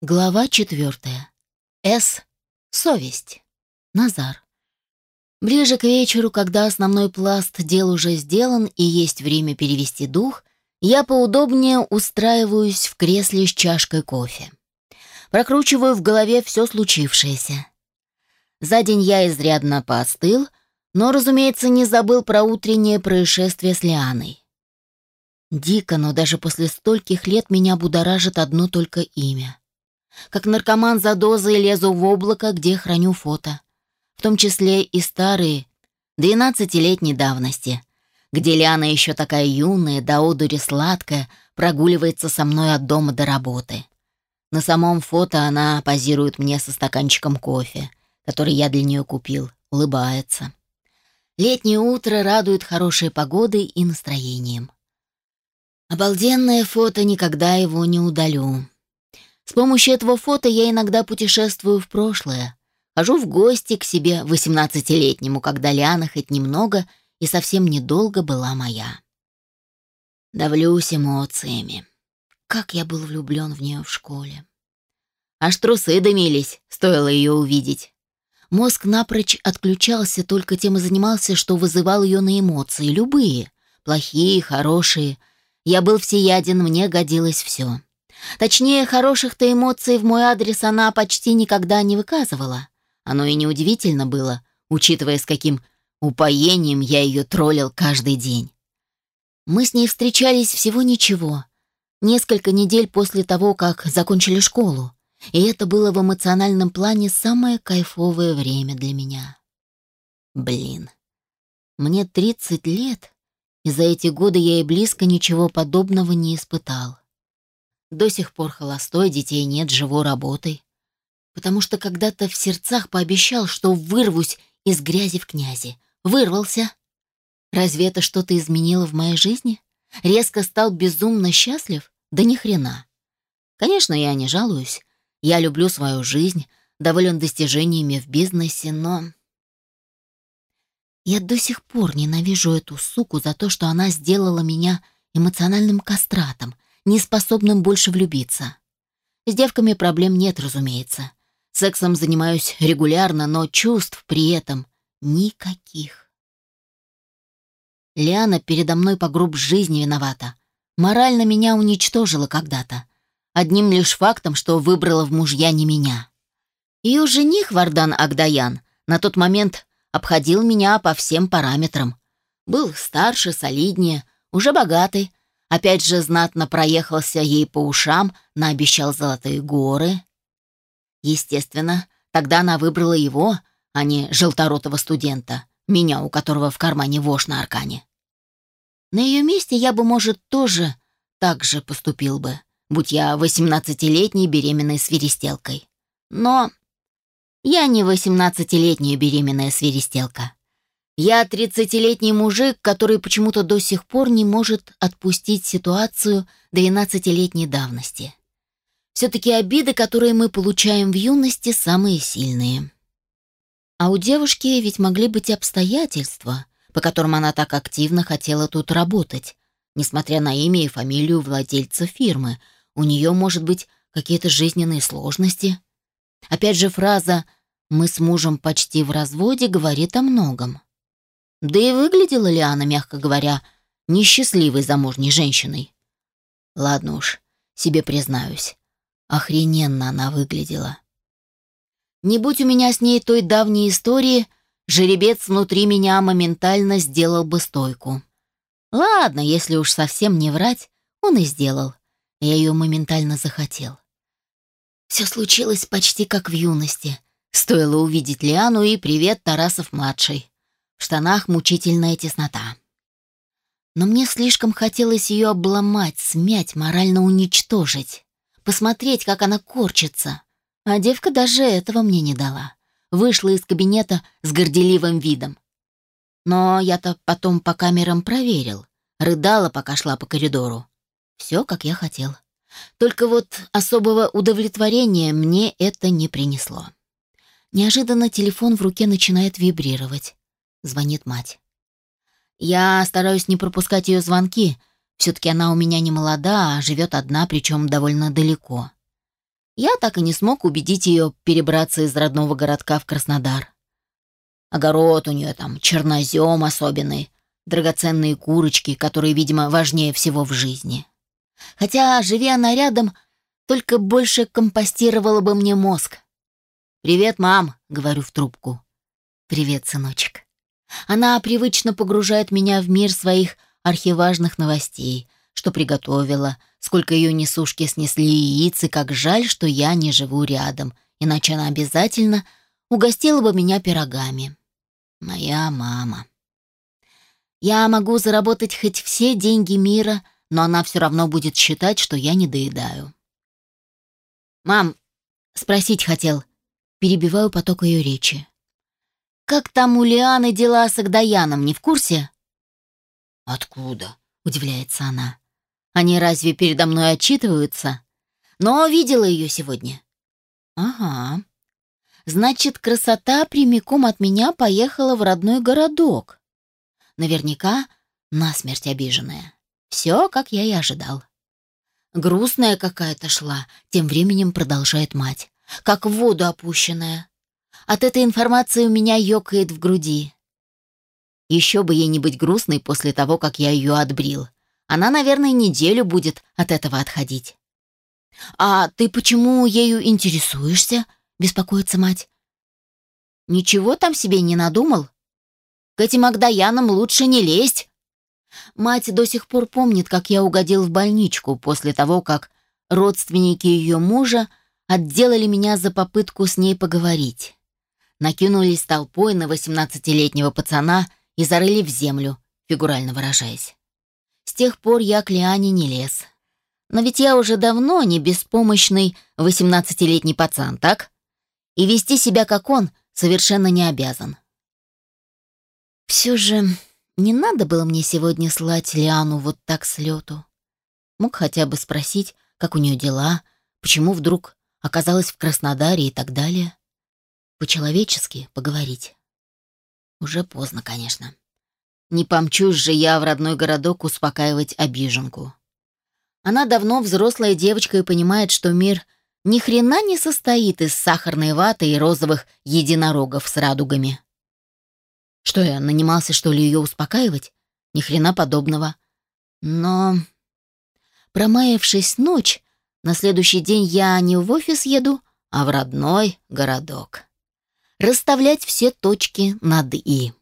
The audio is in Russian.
Глава четвертая. С. Совесть. Назар. Ближе к вечеру, когда основной пласт дел уже сделан и есть время перевести дух, я поудобнее устраиваюсь в кресле с чашкой кофе. Прокручиваю в голове все случившееся. За день я изрядно поостыл, но, разумеется, не забыл про утреннее происшествие с Лианой. Дико, но даже после стольких лет меня будоражит одно только имя. Как наркоман за дозой лезу в облако, где храню фото. В том числе и старые, двенадцатилетней давности, где Лиана еще такая юная, до одури сладкая, прогуливается со мной от дома до работы. На самом фото она позирует мне со стаканчиком кофе, который я для нее купил, улыбается. Летнее утро радует хорошей погодой и настроением. Обалденное фото, никогда его не удалю. С помощью этого фото я иногда путешествую в прошлое. Хожу в гости к себе восемнадцатилетнему, когда Лиана хоть немного и совсем недолго была моя. Давлюсь эмоциями. Как я был влюблен в нее в школе. Аж трусы дымились, стоило ее увидеть. Мозг напрочь отключался, только тем и занимался, что вызывал ее на эмоции, любые, плохие, хорошие. Я был всеяден, мне годилось все. Точнее, хороших-то эмоций в мой адрес она почти никогда не выказывала. Оно и неудивительно было, учитывая, с каким упоением я ее троллил каждый день. Мы с ней встречались всего ничего, несколько недель после того, как закончили школу, и это было в эмоциональном плане самое кайфовое время для меня. Блин, мне 30 лет, и за эти годы я и близко ничего подобного не испытал. До сих пор холостой, детей нет, живу работой. Потому что когда-то в сердцах пообещал, что вырвусь из грязи в князи. Вырвался. Разве это что-то изменило в моей жизни? Резко стал безумно счастлив? Да ни хрена. Конечно, я не жалуюсь. Я люблю свою жизнь, доволен достижениями в бизнесе, но... Я до сих пор ненавижу эту суку за то, что она сделала меня эмоциональным кастратом — неспособным больше влюбиться. С девками проблем нет, разумеется. Сексом занимаюсь регулярно, но чувств при этом никаких. Лиана передо мной по груб жизни виновата. Морально меня уничтожила когда-то. Одним лишь фактом, что выбрала в мужья не меня. Ее жених Вардан Агдаян на тот момент обходил меня по всем параметрам. Был старше, солиднее, уже богатый, Опять же знатно проехался ей по ушам, наобещал золотые горы. Естественно, тогда она выбрала его, а не желторотого студента, меня, у которого в кармане вошь на аркане. На ее месте я бы, может, тоже так же поступил бы, будь я восемнадцатилетней беременной свиристелкой. Но я не восемнадцатилетняя беременная свиристелка. Я тридцатилетний мужик, который почему-то до сих пор не может отпустить ситуацию двенадцатилетней давности. Все-таки обиды, которые мы получаем в юности, самые сильные. А у девушки ведь могли быть обстоятельства, по которым она так активно хотела тут работать. Несмотря на имя и фамилию владельца фирмы, у нее, может быть, какие-то жизненные сложности. Опять же, фраза «мы с мужем почти в разводе» говорит о многом. Да и выглядела ли она, мягко говоря, несчастливой замужней женщиной? Ладно уж, себе признаюсь. Охрененно она выглядела. Не будь у меня с ней той давней истории, жеребец внутри меня моментально сделал бы стойку. Ладно, если уж совсем не врать, он и сделал. Я ее моментально захотел. Все случилось почти как в юности. Стоило увидеть Лиану и привет Тарасов-младший. В штанах мучительная теснота. Но мне слишком хотелось ее обломать, смять, морально уничтожить. Посмотреть, как она корчится. А девка даже этого мне не дала. Вышла из кабинета с горделивым видом. Но я-то потом по камерам проверил. Рыдала, пока шла по коридору. Все, как я хотел. Только вот особого удовлетворения мне это не принесло. Неожиданно телефон в руке начинает вибрировать. Звонит мать. Я стараюсь не пропускать ее звонки. Все-таки она у меня не молода, а живет одна, причем довольно далеко. я так и не смог убедить ее перебраться из родного городка в Краснодар. Огород у нее там, чернозем особенный, драгоценные курочки, которые, видимо, важнее всего в жизни. Хотя, живя она рядом, только больше компостировала бы мне мозг. «Привет, мам», — говорю в трубку. «Привет, сыночек». Она привычно погружает меня в мир своих архиважных новостей, что приготовила, сколько ее несушки снесли яиц, и как жаль, что я не живу рядом, иначе она обязательно угостила бы меня пирогами. Моя мама. Я могу заработать хоть все деньги мира, но она все равно будет считать, что я не доедаю. «Мам, спросить хотел». Перебиваю поток ее речи. «Как там у Лианы дела с Агдаяном, не в курсе?» «Откуда?» — удивляется она. «Они разве передо мной отчитываются?» «Но видела ее сегодня». «Ага. Значит, красота прямиком от меня поехала в родной городок. Наверняка насмерть обиженная. Все, как я и ожидал. Грустная какая-то шла, тем временем продолжает мать. Как в воду опущенная. От этой информации у меня ёкает в груди. Еще бы ей не быть грустной после того, как я ее отбрил. Она, наверное, неделю будет от этого отходить. «А ты почему ею интересуешься?» — беспокоится мать. «Ничего там себе не надумал? К этим Агдаянам лучше не лезть». Мать до сих пор помнит, как я угодил в больничку после того, как родственники ее мужа отделали меня за попытку с ней поговорить. Накинулись толпой на восемнадцатилетнего пацана и зарыли в землю, фигурально выражаясь. С тех пор я к Лиане не лез. Но ведь я уже давно не беспомощный восемнадцатилетний пацан, так? И вести себя как он совершенно не обязан. Все же не надо было мне сегодня слать Лиану вот так с лету. Мог хотя бы спросить, как у нее дела, почему вдруг оказалась в Краснодаре и так далее. По-человечески поговорить. Уже поздно, конечно. Не помчусь же я в родной городок успокаивать обиженку. Она давно взрослая девочка и понимает, что мир ни хрена не состоит из сахарной ваты и розовых единорогов с радугами. Что я, нанимался, что ли, ее успокаивать? Ни хрена подобного. Но, промаявшись ночь, на следующий день я не в офис еду, а в родной городок. Расставлять все точки над «и».